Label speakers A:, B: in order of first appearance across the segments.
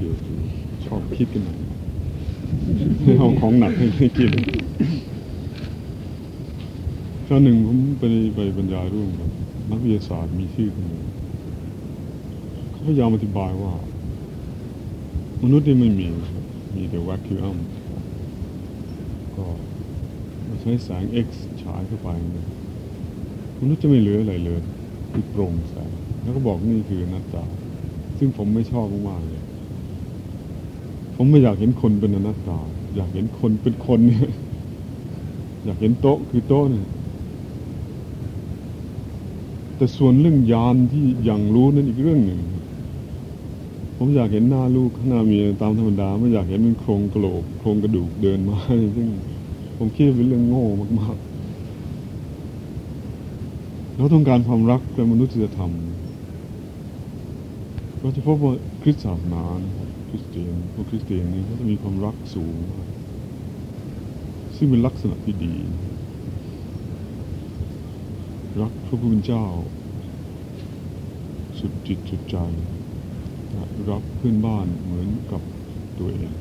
A: เดียวชอบคิดกันหน่อยเอาของหนักให้ให้กินครั้งหนึ่งผมไปไปบรรยายร่วมกับนักวิทยาศาสตร์มีชื่อคนหนึ่งเขาพยายามอธิบายว่า มนุษย์นี่ไม่มี มีแต่วัคคิวอัมก็ใช้แสง X ฉายเข้าไปมนุษย์จะไม่เหลืออะไรเลยคือโปร่งแสงแล้วก็บอกนี่คือนัตตา ซึ่งผมไม่ชอบมากๆเลย ผมไม่อยากเห็นคนเป็นอนัตตา อยากเห็นคนเป็นคนเนี่ยอยากเห็นโต๊ะคือโต๊ะเนี่ยแต่ส่วนเรื่องยานที่ยังรู้นั่นอีกเรื่องหนึ่ง ผมอยากเห็นหน้าลูกหน้าเมียตามธรรมดาไม่อยากเห็นเป็นโครงกระโหลก โครงกระดูกเดินมาซึ่งผมคิดว่าเป็นเรื่องโง่มากๆเราต้องการความรักและมนุษยธรรม เราจะพบว่าคริสต์ศาสนาคริสเตียนพวกคริสเตียนนี่เขาจะมีความรักสูงมากซึ่งเป็นลักษณะที่ดี รักพระผู้เป็นเจ้า สุดจิตสุดใจรักเพื่อนบ้านเหมือนกับตัวเอง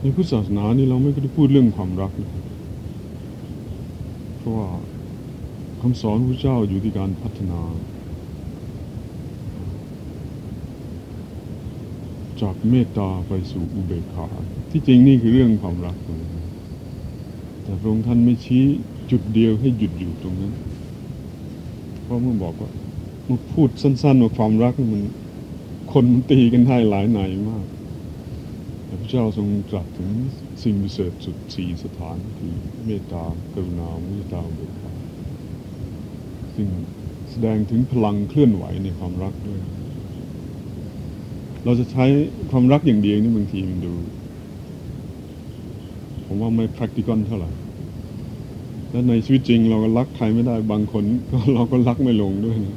A: ในพุทธศาสนานี่เราไม่ได้พูดเรื่องความรักนะเพราะว่า คำสอนพระเจ้าอยู่ที่การพัฒนา จากเมตตาไปสู่อุเบกขา ที่จริงนี่คือเรื่องความรักเลยแต่พระองค์ท่านไม่ชี้จุดเดียวให้หยุดอยู่ตรงนั้น เพราะเมื่อบอกว่ามื่อพูดสั้นๆว่าความรักมันคนมันตีกันได้หลายไหนมาก แต่พระเจ้าทรงตรัสถึงสิ่งพิเศษสุดสี่สถานคือเมตตากรุณาเมตตาอุเบก จึงแสดงถึงพลังเคลื่อนไหวในความรักด้วย เราจะใช้ความรักอย่างเดียวนี่บางทีมันดู ผมว่าไม่ practical เท่าไหร่ และในชีวิตจริงเราก็รักใครไม่ได้บางคนก็เราก็รักไม่ลงด้วยนะ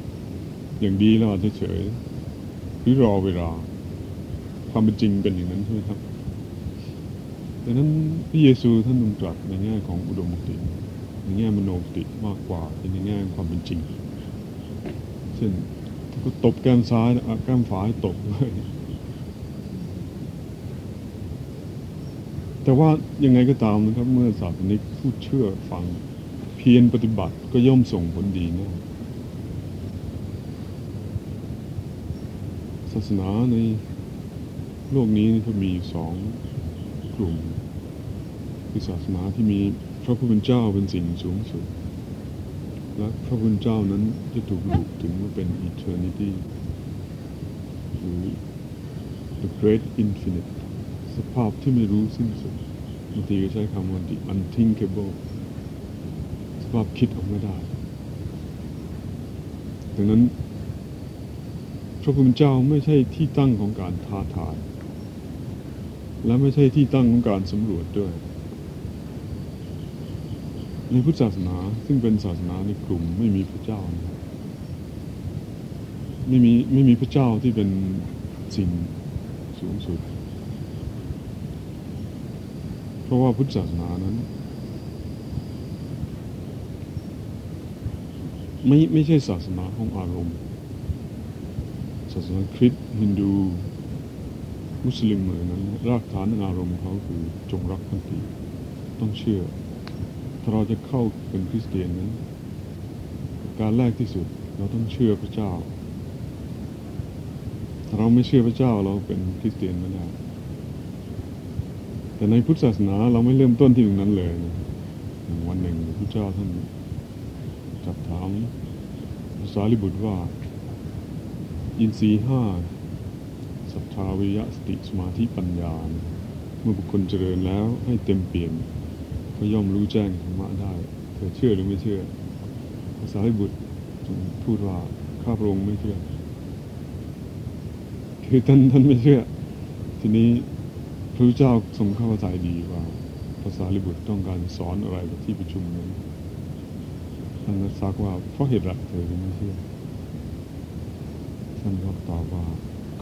A: อย่างดีเราอาจจะเฉยหรือรอเวลา ความเป็นจริงเป็นอย่างนั้นใช่ไหมครับดังนั้นพระเยซูท่านตรัสในแง่ของอุดมคติ ในแง่มโนคติมากกว่าในแง่ความเป็นจริงเช่นก็ตบแก้มซ้ายแก้มฝาให้ตบเลยแต่ว่ายังไงก็ตามนะครับ เมื่อศาสนิกผู้เชื่อฟังเพียรปฏิบัติก็ย่อมส่งผลดีนะศาสนาในโลกนี้ก็มีสองกลุ่มคือศาสนาที่มี พระผู้เป็นเจ้าเป็นสิ่งสูงสุด และพระผู้เป็นเจ้านั้นจะถูกบุกถึงว่าเป็น eternity หรือ the great infinite สภาพที่ไม่รู้สิ้นสุดบางทีก็ใช้คำว่า the unthinkable สภาพคิดออกไม่ได้ ดังนั้น พระผู้เป็นเจ้าไม่ใช่ที่ตั้งของการท้าทาย และไม่ใช่ที่ตั้งของการสำรวจด้วย ในพุทธศาสนา ซึ่งเป็นศาสนาในกลุ่มไม่มีพระเจ้านะครับไม่มีไม่มีพระเจ้าที่เป็นสิ่งสูงสุด เพราะว่าพุทธศาสนานั้น ไม่ไม่ใช่ศาสนาของอารมณ์ ศาสนาคริสต์ฮินดู มุสลิมเหมือนนั้น รากฐานอารมณ์เขาคือจงรักภักดีต้องเชื่อ ถ้าเราจะเข้าเป็นคริสเตียนนั้น การแรกที่สุดเราต้องเชื่อพระเจ้า ถ้าเราไม่เชื่อพระเจ้าเราเป็นคริสเตียนไม่ได้แต่ในพุทธศาสนาเราไม่เริ่มต้นที่ตรงนั้นเลยนะวันหนึ่งพระเจ้าท่านจับถามภาษาลิบุตรว่า อินทรีห้าศรัทธาวิยะสติสมาธิปัญญา เมื่อบุคคลเจริญแล้วให้เต็มเปี่ยม ก็ย่อมรู้แจ้งธรรมะได้ เธอเชื่อหรือไม่เชื่อภาษาลิบุตรพูดว่าข้าพระองค์ไม่เชื่อ คือท่านท่านไม่เชื่อ ทีนี้พระเจ้าทรงเข้าใจดีว่าภาษาลิบุตรต้องการสอนอะไรกับที่ประชุมนั้นท่านก็ซักว่าเพราะเหตุไรเธอถึงไม่เชื่อท่านก็ตอบว่า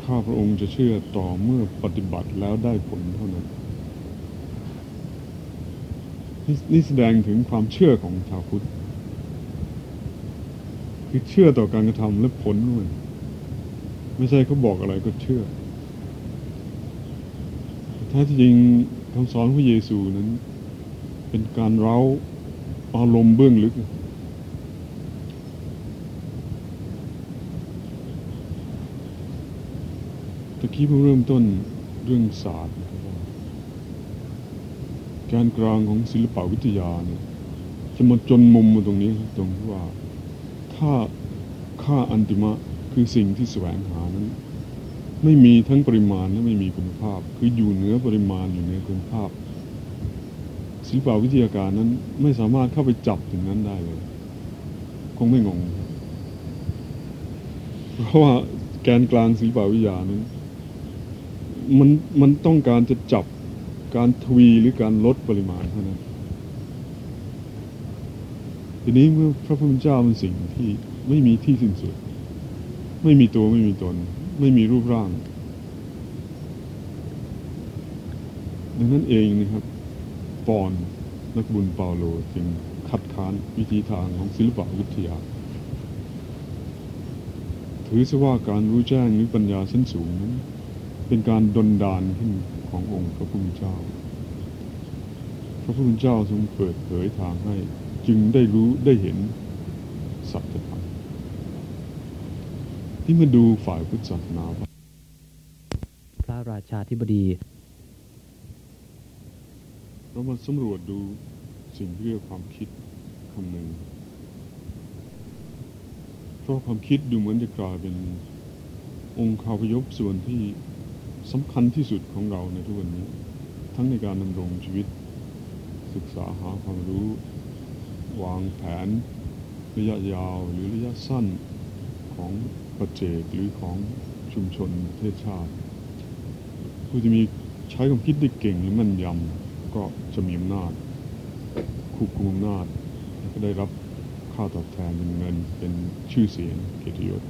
A: ข้าพระองค์จะเชื่อต่อเมื่อปฏิบัติแล้วได้ผลเท่านั้น นี่แสดงถึงความเชื่อของชาวพุทธคือเชื่อต่อการกระทำและผลด้วยไม่ใช่เขาบอกอะไรก็เชื่อ ถ้าที่จริงคำสอนพระเยซูนั้น เป็นการเร้าอารมณ์เบื้องลึก ตะกี้ผมเริ่มต้นเรื่องศาสตร์ การกลางของศิลปวิทยาเนี่ยจะมาจนมุมมาตรงนี้ตรงที่ว่า ถ้าค่าอันติมะคือสิ่งที่แสวงหานั้น ไม่มีทั้งปริมาณและไม่มีคุณภาพ คืออยู่เหนือปริมาณอยู่เหนือคุณภาพ ศิลปวิทยาการนั้นไม่สามารถเข้าไปจับถึงนั้นได้เลย คงไม่งง เพราะว่าแกนกลางศิลปวิทยานั้น มันมันต้องการจะจับ การทวีหรือการลดปริมาณเท่านั้นทีนี้เมื่อพระพุทธเจ้าเป็นสิ่งที่ไม่มีที่สิ้นสุด ไม่มีตัวไม่มีตน ไม่มีรูปร่าง ดังนั้นเองนะครับปอนนักบุญเปาโลจึงคัดค้านวิธีทางของศิลปวิทยา ถือซะว่าการรู้แจ้งหรือปัญญาชั้นสูงนั้นเป็นการดนดานขึ้น ขององค์พระผู้เป็นเจ้า พระผู้เป็นเจ้าทรงเปิดเผยทางให้จึงได้รู้ได้เห็นสัจธรรมที่มาดูฝ่ายพุทธศาสนา
B: พระราชาธิบดี
A: เรามาสำรวจดูสิ่งที่เรียกความคิดคำหนึ่งเพราะความคิดดูเหมือนจะกลายเป็นองค์คาพยพส่วนที่ สำคัญที่สุดของเราในทุกวันนี้ ทั้งในการดำรงชีวิต ศึกษาหาความรู้ วางแผน ระยะยาวหรือระยะสั้นของประเจกหรือของชุมชนประเทศชาติ ผู้ที่มีใช้ความคิดได้เก่งหรือมั่นยำก็จะมีอำนาจควบคุมอำนาจ และก็ได้รับค่าตอบแทนเป็นเงินเป็นชื่อเสียงเกียรติยศ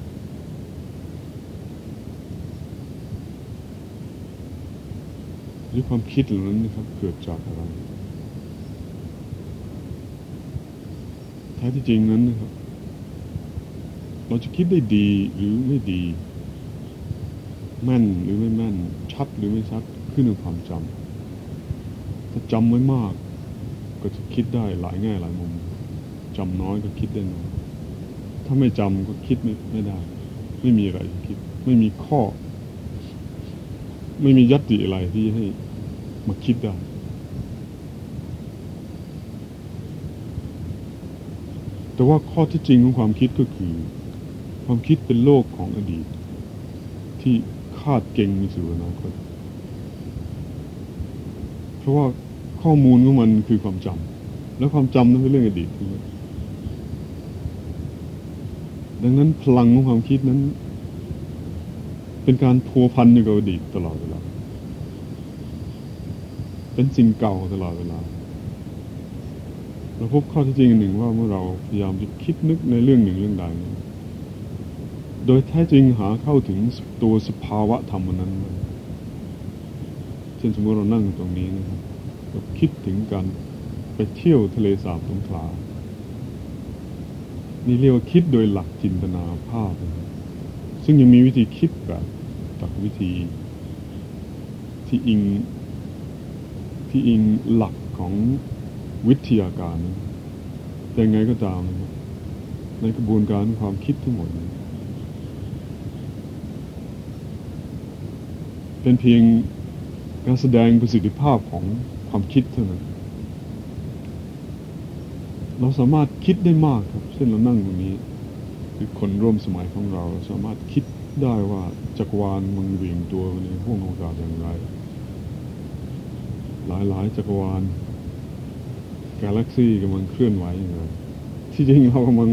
A: หรือความคิดเหล่านั้นนะครับ เกิดจากอะไรแท้ที่จริงนั้นนะครับ เราจะคิดได้ดีหรือไม่ดีแม่นหรือไม่แม่น ชัดหรือไม่ชัดขึ้นกับความจำถ้าจำไว้มาก ก็จะคิดได้หลายแง่หลายมุมจำน้อยก็คิดได้น้อยถ้าไม่จำก็คิดไม่ไม่ได้ ไม่มีอะไรคิด ไม่มีข้อ ไม่มียัตติอะไรที่ให้มาคิดได้แต่ว่าข้อที่จริงของความคิดก็คือ ความคิดเป็นโลกของอดีต ที่คาดเก่งมีสู่อนาคตเพราะว่าข้อมูลของมันคือความจำแล้วความจำนั้นเป็นเรื่องอดีตทั้งนั้นดังนั้นพลังของความคิดนั้น เป็นการพัวพันอยู่กับอดีตตลอดเวลา เป็นสิ่งเก่าตลอดเวลา เราพบข้อที่จริงหนึ่งว่าเมื่อเราพยายามจะคิดนึกในเรื่องหนึ่งเรื่องใดโดยแท้จริงหาเข้าถึงตัวสภาวะธรรมนั้น เช่นสมมติเรานั่งตรงนี้นะครับเราคิดถึงการไปเที่ยวทะเลสาบสงขลา นี่เรียกว่าคิดโดยหลักจินตนาภาพ ซึ่งยังมีวิธีคิดแบบจากวิธีที่อิงที่อิงหลักของวิทยาการนะแต่ไงก็ตามนะครับในกระบวนการความคิดทั้งหมด เป็นเพียงการแสดงประสิทธิภาพของความคิดเท่านั้น เราสามารถคิดได้มากครับ เช่นเรานั่งตรงนี้ คือคนร่วมสมัยของเราสามารถคิดได้ว่าจักรวาลมันเวียงตัวในห้วงอกาศอย่างไร หลายหลายจักรวาลกาแล็กซี่กำลังเคลื่อนไหวอย่างไรที่จริงเรากำลัง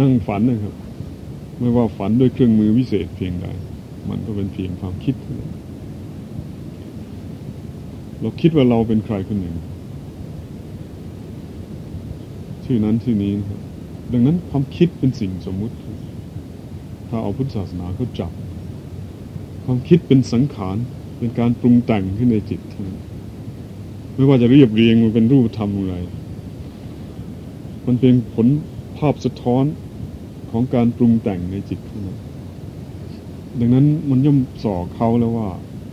A: นั่งฝันนะครับ ไม่ว่าฝันด้วยเครื่องมือวิเศษเพียงใด มันก็เป็นเพียงความคิด เราคิดว่าเราเป็นใครคนหนึ่ง ชื่อนั้นชื่อนี้นะครับ ดังนั้นความคิดเป็นสิ่งสมมุติ ถ้าเอาพุทธศาสนาเขาจับ ความคิดเป็นสังขารเป็นการปรุงแต่งขึ้นในจิต ไม่ว่าจะเรียบเรียงมันเป็นรูปธรรมอะไร มันเป็นผลภาพสะท้อนของการปรุงแต่งในจิตเท่านั้นดังนั้นมันย่อมส่อเขาแล้วว่า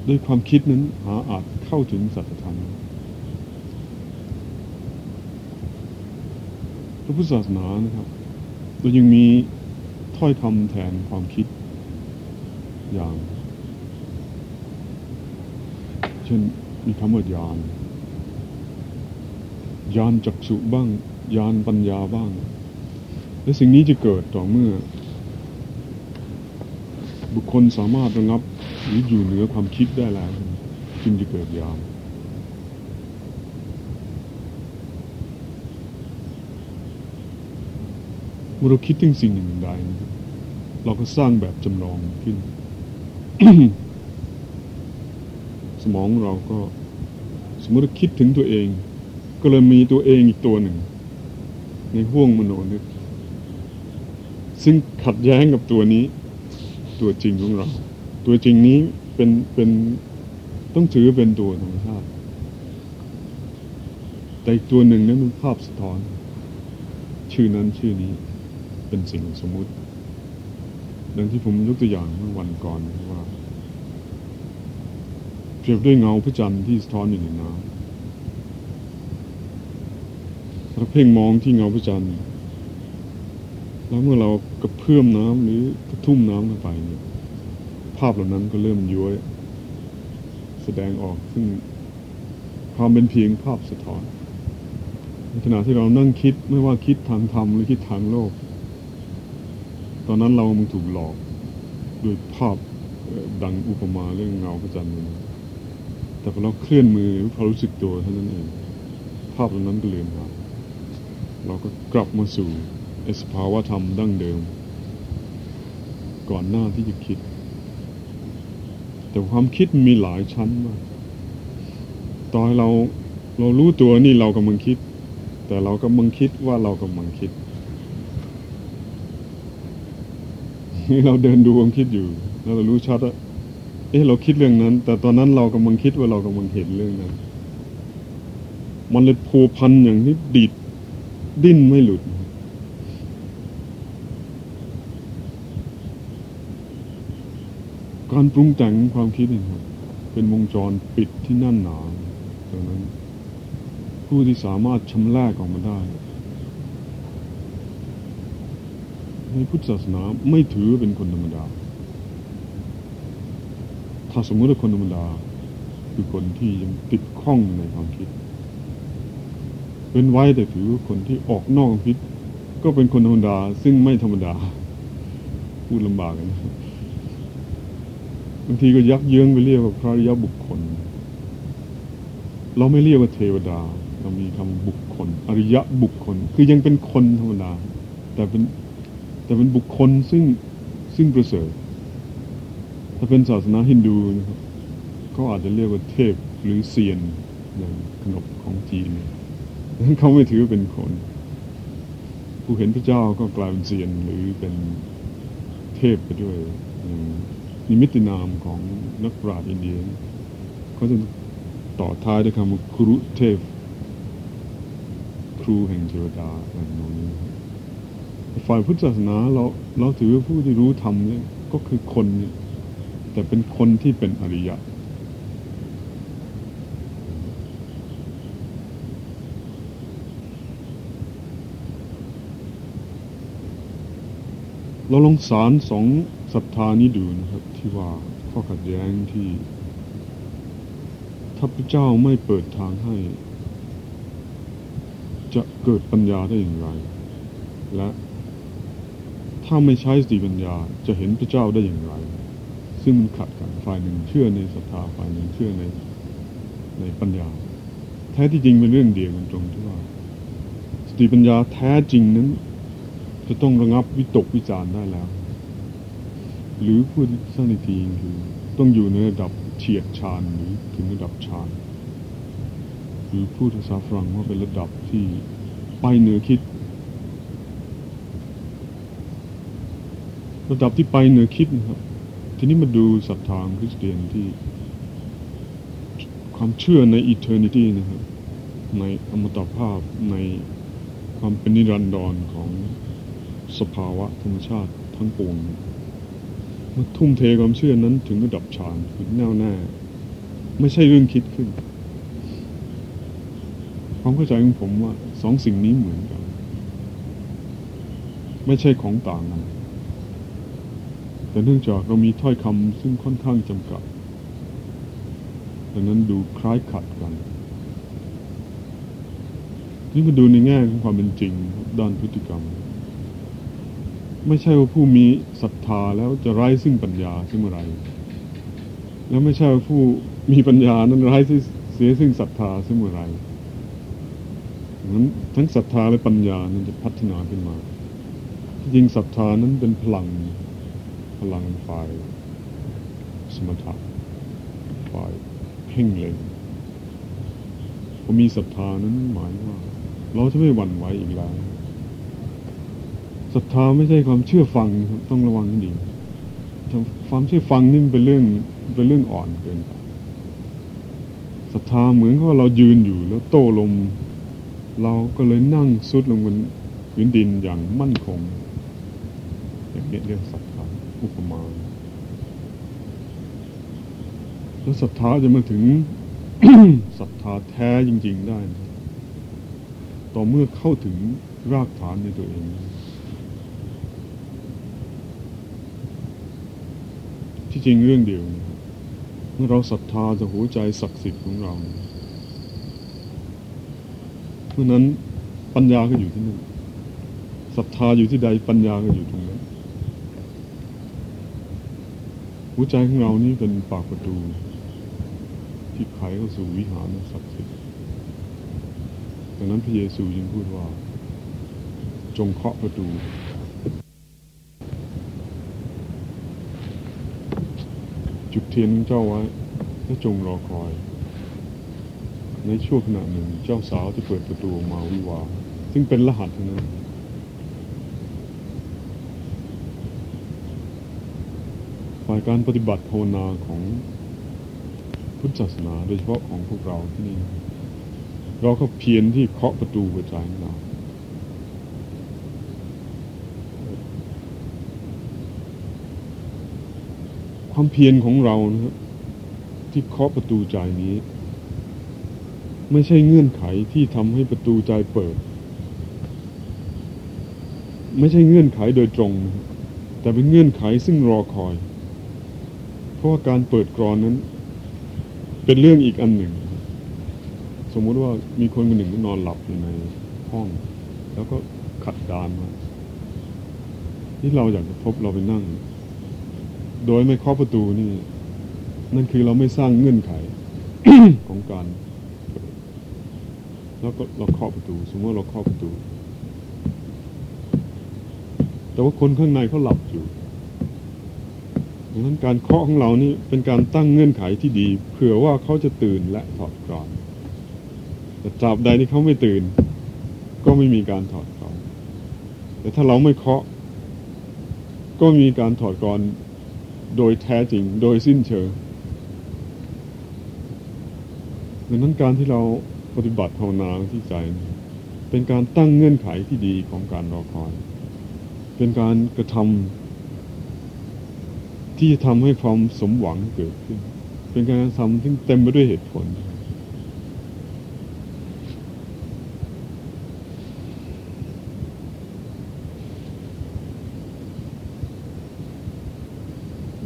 A: ด้วยความคิดนั้นหาอาจเข้าถึงสัจธรรมพ ระพุทธศาสนานะครับเรายังมีถ้อยคำแทนความคิดอย่าง เช่นมีคำว่ายานยานจักษุบ้าง ยานปัญญาบ้าง และสิ่งนี้จะเกิดต่อเมื่อ บุคคลสามารถระงับหรืออยู่เหนือความคิดได้แล้ว จึงจะเกิดยาน เมื่อเราคิดถึงสิ่งหนึ่งใดนะเราก็สร้างแบบจำลองขึ้น สมองเราก็สมมติว่าคิดถึงตัวเอง ก็เลยมีตัวเองอีกตัวหนึ่ง ในห้วงมโนนึกซึ่งขัดแย้งกับตัวนี้ ตัวจริงของเรา ตัวจริงนี้เป็นเป็นต้องถือเป็นตัวธรรมชาติแต่อีกตัวหนึ่งนั้นเป็นภาพสะท้อน ชื่อนั้นชื่อนี้ เป็นสิ่งสมมุติ ดังที่ผมยกตัวอย่างเมื่อวันก่อนว่าเปรียบด้วยเงาพระจันทร์ที่สะท้อนอยู่ในน้ำเราเพ่งมองที่เงาพระจันทร์แล้วเมื่อเรากระเพื่อมน้ำหรือกระทุ่มน้ำเข้าไปเนี่ยภาพเหล่านั้นก็เริ่มย้วยแสดงออกซึ่งความเป็นเพียงภาพสะท้อนในขณะที่เรานั่งคิดไม่ว่าคิดทางธรรมหรือคิดทางโลก ตอนนั้นเรามันถูกหลอกด้วยภาพดังอุปมาเรื่องเงาพระจันทร์แต่พอเราเคลื่อนมือหรือพอรู้สึกตัวเท่านั้นเอง ภาพเหล่านั้นก็เลือนหายเราก็กลับมาสู่สภาวะธรรมดั้งเดิม ก่อนหน้าที่จะคิด แต่ความคิดมีหลายชั้นมากตอนเราเรารู้ตัวนี่เรากำลังคิด แต่เรากำลังคิดว่าเรากำลังคิด นี่เราเดินดูความคิดอยู่ แล้วเรารู้ชัดว่าเอ๊ะเราคิดเรื่องนั้น แต่ตอนนั้นเรากำลังคิดว่าเรากำลังเห็นเรื่องนั้น มันเลยผูพันอย่างนี้ดิดดิ้นไม่หลุด การปรุงแต่งความคิดนี่ครับเป็นวงจรปิดที่นั่นหนาดังนั้น ผู้ที่สามารถชำระออกมาได้ ในพุทธศาสนาไม่ถือเป็นคนธรรมดา ถ้าสมมติว่าคนธรรมดา คือคนที่ยังติดข้องในความคิด เป็นไว้แต่ถือว่าคนที่ออกนอกความคิด ก็เป็นคนธรรมดา ซึ่งไม่ธรรมดา พูดลำบากนะบางทีก็ยักเยื้องไปเรียกว่าพระยะบุคคล เราไม่เรียกว่าเทวดา เรามีคำบุคคล อริยะบุคคล คือยังเป็นคนธรรมดาแต่เป็น แต่เป็นบุคคลซึ่งซึ่งประเสริฐ ถ้าเป็นศาสนาฮินดูนะครับก็อาจจะเรียกว่าเทพหรือเซียนอย่างขนบของจีนนั้นเขาไม่ถือเป็นคน ผู้เห็นพระเจ้าก็กลายเป็นเซียนหรือเป็นเทพไปด้วยนิมิตินามของนักปราชญ์อินเดียเขาจะต่อท้ายด้วยคำว่าครุเทพ ครูแห่งเทวดาอะไรนี้ ฝ่ายพุทธศาสนาเราเราถือว่าผู้ที่รู้ธรรมเนี่ยก็คือคนเนี่ยแต่เป็นคนที่เป็นอริยะเราลองสารสองศรัทธานี้ดูนะครับ ที่ว่าข้อขัดแย้งที่ถ้าพระเจ้าไม่เปิดทางให้ จะเกิดปัญญาได้อย่างไร และ ถ้าไม่ใช้สติปัญญาจะเห็นพระเจ้าได้อย่างไร ซึ่งมันขัดกันฝ่ายหนึ่งเชื่อในศรัทธาฝ่ายหนึ่งเชื่อในในปัญญา แท้ที่จริงเป็นเรื่องเดียวกันตรงที่ว่า สติปัญญาแท้จริงนั้น จะต้องระงับวิตกวิจารได้แล้ว หรือพูดสั้นอีกทีคือต้องอยู่ในระดับเฉียดฌานหรือถึงระดับฌานหรือพูดภาษาฝรั่งว่าเป็นระดับที่ไปเหนือคิด ระดับที่ไปเหนือคิดนะครับ ทีนี้มาดูศรัทธาคริสเตียนที่ ความเชื่อใน eternity นะครับ ในอมตะภาพในความเป็นนิรันดรของสภาวะธรรมชาติทั้งปวงมาทุ่มเทความเชื่อนั้นถึงระดับฌานถึงแน่วแน่ ไม่ใช่เรื่องคิดขึ้น ความเข้าใจของผมว่าสองสิ่งนี้เหมือนกัน ไม่ใช่ของต่างกัน แต่เนื่องจากเรามีถ้อยคำซึ่งค่อนข้างจำกัด ดังนั้นดูคล้ายขัดกันนี่มาดูในแง่ของความเป็นจริงด้านพฤติกรรม ไม่ใช่ว่าผู้มีศรัทธาแล้วจะไร้ซึ่งปัญญาเสมอไร แล้วไม่ใช่ว่าผู้มีปัญญานั้นไร้เสียซึ่งศรัทธาเสมอไรนั้นทั้งศรัทธาและปัญญานั้นจะพัฒนาขึ้นมาที่จริงศรัทธานั้นเป็นพลัง พลังฝ่ายสมถะฝ่ายเพ่งเล็งพอมีศรัทธานั้นหมายว่า เราจะไม่หวั่นไหวอีกแล้วศรัทธาไม่ใช่ความเชื่อฟังต้องระวังให้ดีความเชื่อฟังนี่เป็นเรื่องเป็นเรื่องอ่อนเกินไปศรัทธาเหมือนกับเรายืนอยู่แล้วโต้ลม เราก็เลยนั่งซุดลงบนพื้นดินอย่างมั่นคงอย่างนี้เรียกศรัทธา อุปมาแล้วศรัทธาจะมาถึงศรัทธาแท้จริง ๆได้ ต่อเมื่อเข้าถึงรากฐานในตัวเองที่จริงเรื่องเดียวเมื่อเราศรัทธาจากหัวใจศักดิ์สิทธิ์ของเรา เพราะนั้นปัญญาก็อยู่ที่นั่นศรัทธาอยู่ที่ใดปัญญาก็อยู่ตรงนั้น หัวใจของเรานี่เป็นปากประตู ที่ไขเข้าสู่วิหารศักดิ์สิทธิ์ดังนั้นพระเยซูจึงพูดว่า จงเคาะประตูจุดเทียนของเจ้าไว้และจงรอคอย ในช่วงขณะหนึ่งเจ้าสาวที่เปิดประตูออกมาวิวา ซึ่งเป็นรหัสนั้น ฝ่ายการปฏิบัติภาวนาของพุทธศาสนาโดยเฉพาะของพวกเราที่นี่ เราก็เพียรที่เคาะประตูหัวใจของเราความเพียรของเรานะครับที่เคาะประตูใจนี้ ไม่ใช่เงื่อนไขที่ทำให้ประตูใจเปิด ไม่ใช่เงื่อนไขโดยตรงนะครับแต่เป็นเงื่อนไขซึ่งรอคอย เพราะว่าการเปิดกรอนนั้น เป็นเรื่องอีกอันหนึ่ง สมมุติว่ามีคนคนหนึ่งนอนหลับอยู่ในห้อง แล้วก็ขัดดานมาที่เราอยากจะพบเราไปนั่ง โดยไม่เคาะประตูนี่ นั่นคือเราไม่สร้างเงื่อนไขของการ แล้วก็เราเคาะประตู สมมติว่าเราเคาะประตู แต่ว่าคนข้างในเขาหลับอยู่ ดังนั้นการเคาะของเรานี่เป็นการตั้งเงื่อนไขที่ดี เผื่อว่าเขาจะตื่นและถอดกรอนแต่ตราบใดที่เขาไม่ตื่น ก็ไม่มีการถอดกรอนแต่ถ้าเราไม่เคาะ ก็มีการถอดกรอนโดยแท้จริงโดยสิ้นเชิงดังนั้นการที่เราปฏิบัติภาวนาที่ใจ เป็นการตั้งเงื่อนไขที่ดีของการรอคอย เป็นการกระทำ ที่จะทำให้ความสมหวังเกิดขึ้น เป็นการทำที่เต็มไปด้วยเหตุผล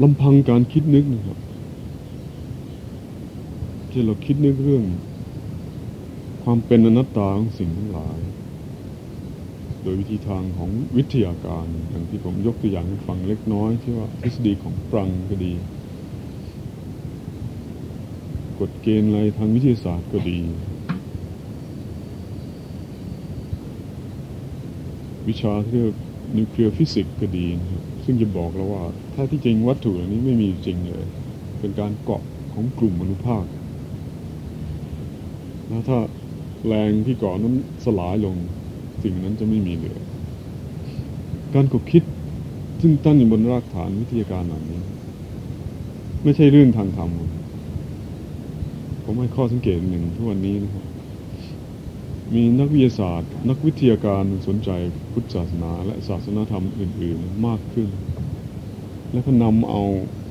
A: ลำพังการคิดนึกนะครับที่เราคิดนึกเรื่อง ความเป็นอนัตตาของสิ่งทั้งหลาย โดยวิธีทางของวิทยาการ อย่างที่ผมยกตัวอย่างให้ฟังเล็กน้อย ที่ว่าทฤษฎีของปรังก็ดี กฎเกณฑ์อะไรทางวิทยาศาสตร์ก็ดี วิชาที่เรียกนิวเคลียร์ฟิสิกส์ก็ดี ซึ่งจะบอกเราว่า ถ้าที่จริงวัตถุเหล่านี้ไม่มีจริงเลย เป็นการเกาะของกลุ่มอนุภาคแล้วถ้าแรงที่เกาะนั้นสลายลง สิ่งนั้นจะไม่มีเหลือ การขบคิดซึ่งตั้งอยู่บนรากฐานวิทยาการเหล่านี้ ไม่ใช่เรื่องทางธรรมผมให้ข้อสังเกตหนึ่งทุกวันนี้นะครับมีนักวิทยาศาสตร์ นักวิทยาการสนใจพุทธศาสนา และศาสนาธรรมอื่น ๆ มากขึ้น แล้วก็นำเอา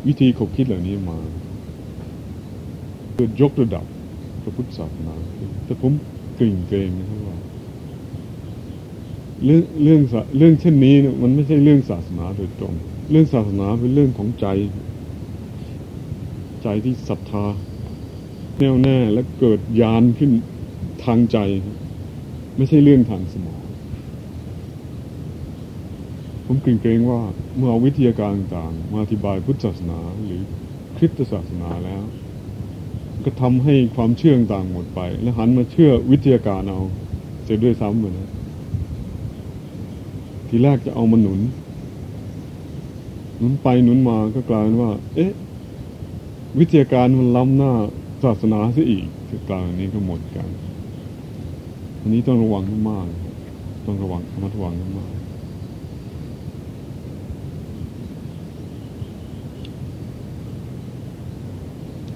A: วิธีขบคิดเหล่านี้มาเพื่อยกระดับพระพุทธศาสนา แต่ผมเกรงเกรงนะครับว่า เรื่องเรื่องเรื่องเช่นนี้เนี่ยมันไม่ใช่เรื่องศาสนาโดยตรง เรื่องศาสนาเป็นเรื่องของใจ ใจที่ศรัทธา แน่วแน่และเกิดยานขึ้นทางใจ ไม่ใช่เรื่องทางสมองผมเกรงๆว่าเมื่อเอาวิทยาการต่างๆมาอธิบายพุทธศาสนาหรือคริสตศาสนาแล้ว ก็ทำให้ความเชื่อต่างหมดไป และหันมาเชื่อวิทยาการเอาเสียด้วยซ้ำเหมือนกัน ทีแรกจะเอามาหนุน หนุนไปหนุนมาก็กลายเป็นว่า เอ๊ะ วิทยาการมันล้ำหน้าศาสนาซะอีกคือกลายนี้ก็หมดกัน อันนี้ต้องระวังมากๆต้องระวังระมัดระวังมาก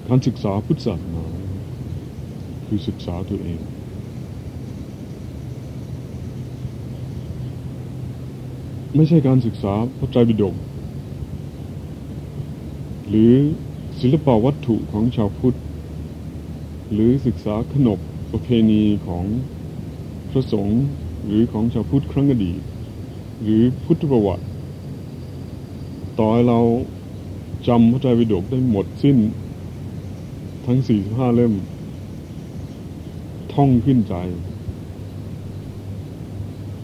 A: การศึกษาพุทธศาสนาคือศึกษาตัวเอง ไม่ใช่การศึกษาพระไตรปิฎกหรือศิลปวัตถุของชาวพุทธ หรือศึกษาขนบประเพณีของพระสงฆ์หรือของชาวพุทธครั้งอดีตหรือพุทธประวัติ ต่อให้เราจำพระไตรปิฎกได้หมดสิ้น ทั้ง 45 เล่ม ท่องขึ้นใจ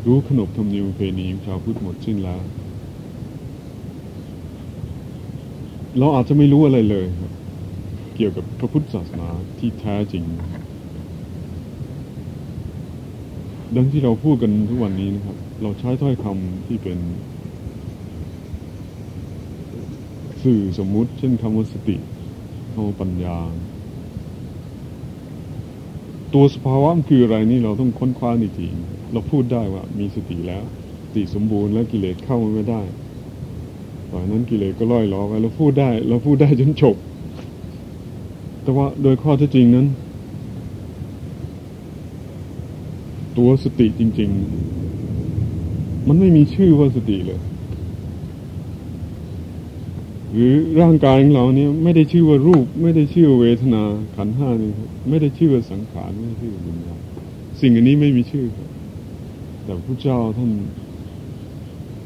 A: รู้ขนบธรรมเนียมประเพณีของชาวพุทธหมดสิ้นแล้ว เราอาจจะไม่รู้อะไรเลยครับเกี่ยวกับพระพุทธศาสนาที่แท้จริง ดังที่เราพูดกันทุกวันนี้นะครับ เราใช้ถ้อยคำที่เป็น สื่อสมมุติ เช่นคำว่าสติคำว่าปัญญา ตัวสภาวะมันคืออะไรนี่เราต้องค้นคว้าอีกที เราพูดได้ว่ามีสติแล้ว สติสมบูรณ์แล้วกิเลสเข้ามาไม่ได้ตอนนั้นกิเลสก็ล่อยล้อไปเราพูดได้ เราพูดได้จนจบ แต่ว่าโดยข้อเท็จจริงนั้น ตัวสติจริง ๆ มันไม่มีชื่อว่าสติเลย หรือร่างกายของเราเนี่ยไม่ได้ชื่อว่ารูป ไม่ได้ชื่อเวทนาขันห้านี่ไม่ได้ชื่อว่าสังขารไม่ได้ชื่อวิญญาณสิ่งอันนี้ไม่มีชื่อครับ แต่พระเจ้าท่าน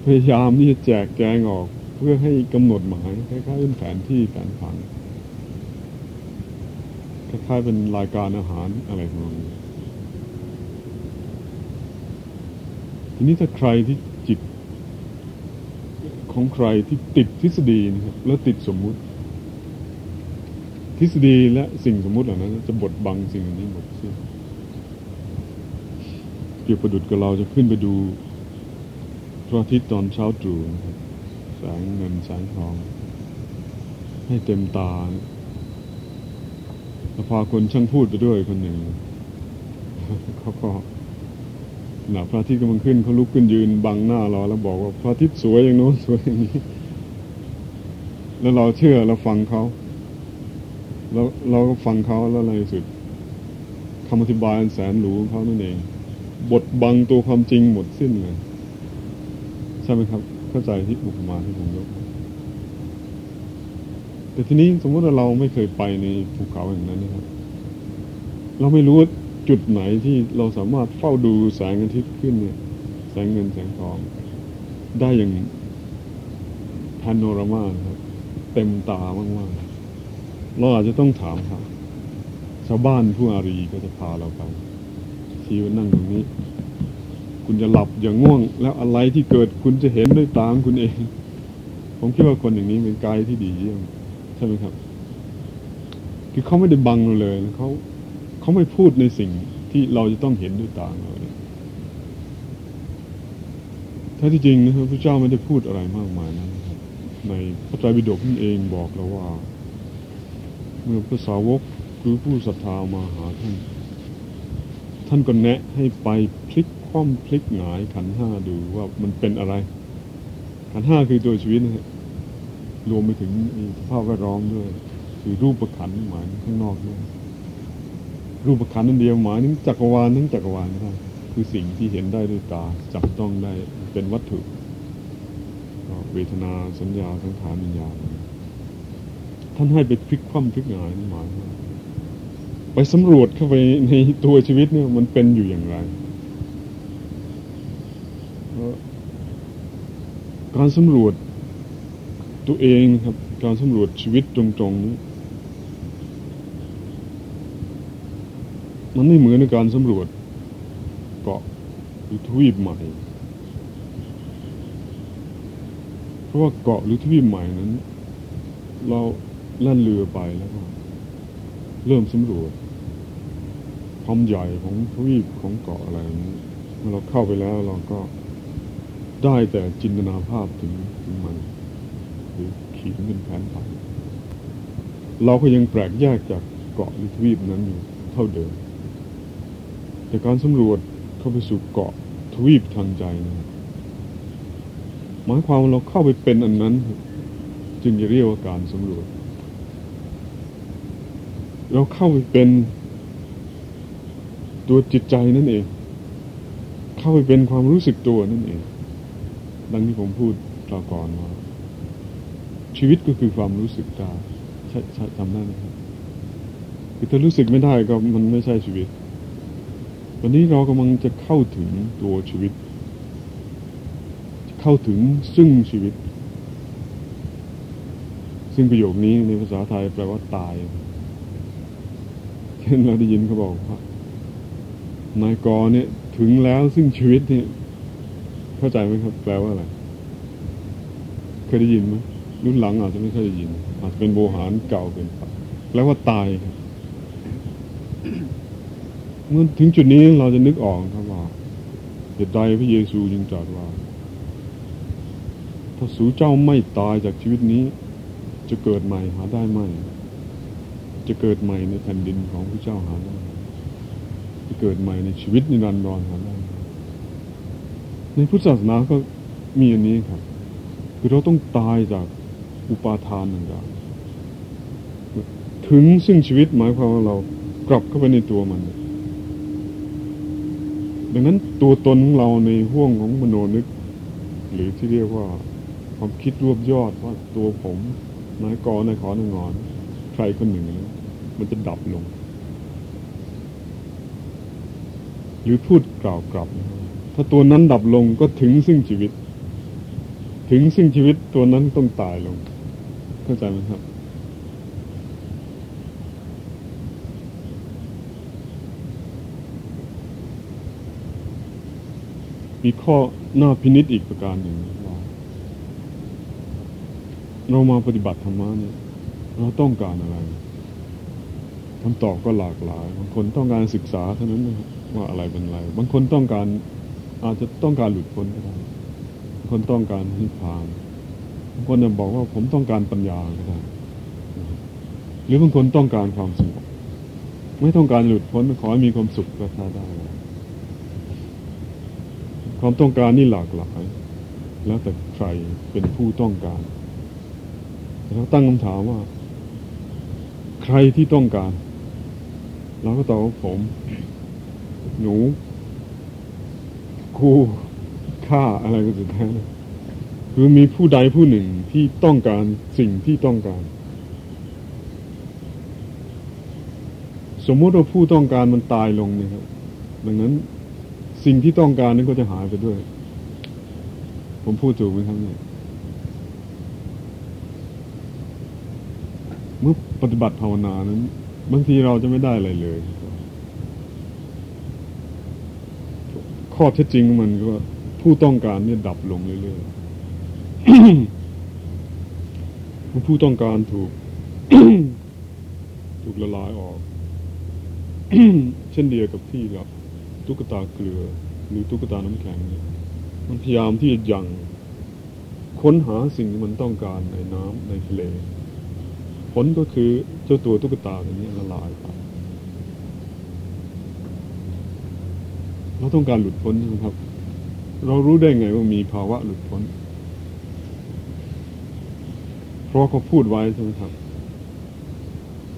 A: พยายามที่จะแจกแจงออกเพื่อให้กำหนดหมายคล้ายๆเป็นแผนที่แผนผังคล้ายๆเป็นรายการอาหารอะไรของเราทีนี้ถ้าใครที่จิต ของใครที่ติดทฤษฎีนะครับแล้วติดสมมุติ ทฤษฎีและสิ่งสมมุติเหล่านั้น จะบดบังสิ่งนี้หมดสิ้น เกี่ยวประดุดกับเราจะขึ้นไปดูพระอาทิตย์ตอนเช้าตรู่แสงเงินแสงทอง ให้เต็มตาแล้วพาคนช่างพูดไปด้วยคนหนึ่งเขาก็หนาพระอาทิตย์กำลังขึ้นเขาลุกขึ้นยืนบังหน้าเราแล้วบอกว่าพระอาทิตย์สวยอย่างโน้นสวยอย่างนี้ แล้วเราเชื่อเราฟังเขาแล้วเราก็ฟังเขาแล้วในสุดคำอธิบายอันแสนหรูของเขานั่นเอง บทบังตัวความจริงหมดสิ้นเลย ใช่ไหมครับ เข้าใจที่อุปมาที่ผมยก แต่ทีนี้สมมติว่าเราไม่เคยไปในภูเขาอย่างนั้นนะครับ เราไม่รู้จุดไหนที่เราสามารถเฝ้าดูแสงอาทิตย์ขึ้นเนี่ย แสงเงินแสงทอง ได้อย่างพานโนรามาครับเต็มตามากๆเราอาจจะต้องถามครับชาวบ้านผู้อารีก็จะพาเราไป ชี้ว่านั่งตรงนี้ คุณจะหลับอย่างง่วง แล้วอะไรที่เกิดคุณจะเห็นด้วยตาคุณเอง ผมคิดว่าคนอย่างนี้เป็นกด์ที่ดีเยี่ยมใช่ไหมครับ คือเขาไม่ได้บังเราเลยเขาเขาไม่พูดในสิ่งที่เราจะต้องเห็นด้วยตาเราถ้าที่จริงนะครับพระเจ้าไม่ได้พูดอะไรมากมายนะครับ ในพระไตรปิฎกนั่นเองบอกเราว่า เมื่อพระสาวกหรือผู้ศรัทธามาหาท่าน ท่านก็แนะให้ไปพลิกคว่ำพลิกหงายขันห้าดูว่ามันเป็นอะไร ขันห้าคือตัวชีวิตนะรวมไปถึงสภาพแวดล้อมด้วย คือรูปประขันหมายข้างนอกด้วยรูปประขันนั่นเดียวหมายถึงจักรวาลทั้งจักรวาลนะครับคือสิ่งที่เห็นได้ด้วยตาจับต้องได้เป็นวัตถุเวทนาสัญญาสังขารวิญญาณท่านให้ไปพลิกคว่ำพลิกหงายหมายว่า ไปสำรวจเข้าไปในตัวชีวิตเนี่ยมันเป็นอยู่อย่างไร การสำรวจตัวเองครับ การสำรวจชีวิตตรงๆนี้มันไม่เหมือนในการสำรวจเกาะหรือทวีปใหม่ เพราะว่าเกาะหรือทวีปใหม่นั้น เราล่นเรือไปแล้วก็เริ่มสำรวจ ความใหญ่ของทวีปของเกาะอะไรนี้เมื่อเราเข้าไปแล้วเราก็ได้แต่จินตนาภาพถึงถึงมันหรือขีดเป็นแผนผังเราก็ยังแปลกแยกจากเกาะหรือทวีปนั้นอยู่เท่าเดิม แต่การสำรวจเข้าไปสู่เกาะทวีปทางใจนะหมายความว่าเราเข้าไปเป็นอันนั้น จึงจะเรียกว่าการสำรวจ เราเข้าไปเป็น ตัวจิตใจนั่นเอง เข้าไปเป็นความรู้สึกตัวนั่นเอง ดังที่ผมพูดตาก่อนว่าชีวิตก็คือความรู้สึกได้ใช่ใช่จำได้ไหมครับคือถ้ารู้สึกไม่ได้ก็มันไม่ใช่ชีวิต วันนี้เรากำลังจะเข้าถึงตัวชีวิต เข้าถึงซึ่งชีวิต ซึ่งประโยคนี้ในภาษาไทยแปลว่าตายเช่นเราได้ยินเขาบอกว่า นายกเนี่ยถึงแล้วซึ่งชีวิตเนี่ย เข้าใจไหมครับ แปลว่าอะไร เคยได้ยินไหมรุ่นหลังอาจจะไม่เคยได้ยิน อาจจะเป็นโบหารเก่าเป็นปแปลว่าตายครับเมื่อถึงจุดนี้เราจะนึกออกครับว่าเหตุใดพระเยซูจึงตรัสว่า ถ้าสูเจ้าไม่ตายจากชีวิตนี้ จะเกิดใหม่หาได้ไหมจะเกิดใหม่ในแผ่นดินของพระเจ้าหาได้ เกิดใหม่ในชีวิตนิรันดรหาได้ในพุทธศาสนาก็มีอันนี้ครับ คือเราต้องตายจากอุปาทานต่างๆถึงซึ่งชีวิตหมายความว่าเรากลับเข้าไปในตัวมัน ดังนั้นตัวตนของเราในห่วงของมโนนึก หรือที่เรียกว่าความคิดรวบยอดว่าตัวผมนายกนายขอนายงอน ใครคนหนึ่ง มันจะดับลง หรือพูดกล่าวกลับ ถ้าตัวนั้นดับลงก็ถึงซึ่งชีวิต ถึงซึ่งชีวิตตัวนั้นต้องตายลง เข้าใจไหมครับ มีข้อหน้าพินิษอีกประการหนึ่งว่าเรามาปฏิบัติธรรมะเนี่ยเราต้องการอะไรคำตอบก็หลากหลายบางคนต้องการศึกษาเท่านั้นนะครับ ว่าอะไรเป็นอะไร บางคนต้องการอาจจะต้องการหลุดพ้นก็ได้บางคนต้องการนิพพานบางคนจะบอกว่าผมต้องการปัญญาก็ได้หรือบางคนต้องการความสงบไม่ต้องการหลุดพ้นขอให้มีความสุขก็ใช้ได้ ความต้องการนี่หลากหลาย แล้วแต่ใครเป็นผู้ต้องการเราตั้งคำถามว่า ใครที่ต้องการ เราก็ตอบว่าผม หนูครูข้าอะไรก็สุดท้ายคือมีผู้ใดผู้หนึ่งที่ต้องการสิ่งที่ต้องการ สมมติว่าผู้ต้องการมันตายลงเนี่ยครับดังนั้นสิ่งที่ต้องการนั้นก็จะหายไปด้วย ผมพูดถูกไหมครับเนี่ยเมื่อปฏิบัติภาวนานั้นบางทีเราจะไม่ได้อะไรเลย ข้อเท็จจริงมันก็ผู้ต้องการเนี่ยดับลงเรื่อยๆผู้ต้องการถูก ถูกละลายออก เช่นเดียวกับที่กับตุ๊กตาเกลือ หรือตุ๊กตาน้ำแข็งเนี่ยมันพยายามที่จะยังค้นหาสิ่งที่มันต้องการในน้ำในทะเล ผลก็คือเจ้าตัวตุ๊กตาตัวนี้ละลายไป เราต้องการหลุดพ้นใช่ไหมครับ เรารู้ได้ไงว่ามีภาวะหลุดพ้น เพราะเขาพูดไว้ใช่ไหมครับ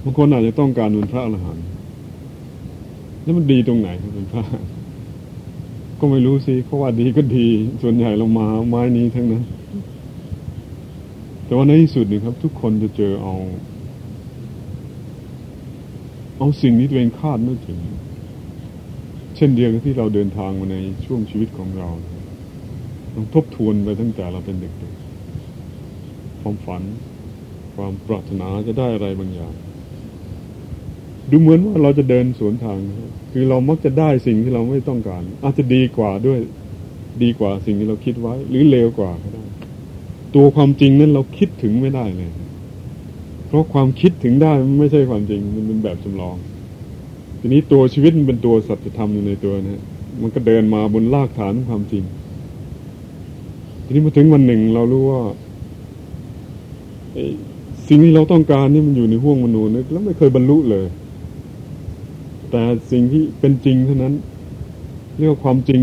A: บางคนอาจจะต้องการเป็นพระอรหันต์แล้วมันดีตรงไหนครับเป็นพระก็ไม่รู้สิเขาว่าดีก็ดี ส่วนใหญ่เรามาไม้นี้ทั้งนั้น แต่ว่าในที่สุดนี่ครับ ทุกคนจะเจอเอา เอาสิ่งที่ตัวเองคาดไม่ถึง เช่นเดียวกับที่เราเดินทางมาในช่วงชีวิตของเราต้องทบทวนไปตั้งแต่เราเป็นเด็กๆความฝัน ความปรารถนาจะได้อะไรบางอย่าง ดูเหมือนว่าเราจะเดินสวนทาง คือเรามักจะได้สิ่งที่เราไม่ต้องการ อาจจะดีกว่าด้วย ดีกว่าสิ่งที่เราคิดไว้ หรือเลวกว่าก็ได้ตัวความจริงนั้นเราคิดถึงไม่ได้เลย เพราะความคิดถึงได้มันไม่ใช่ความจริงมันเป็นแบบจำลอง ทีนี้ตัวชีวิตมันเป็นตัวสัจธรรมอยู่ในตัวนะฮะมันก็เดินมาบนรากฐานของความจริง ทีนี้มาถึงวันหนึ่งเรารู้ว่าสิ่งที่เราต้องการนี่มันอยู่ในห้วงมนุษย์นึก แล้วไม่เคยบรรลุเลย แต่สิ่งที่เป็นจริงเท่านั้น เรียกว่าความจริง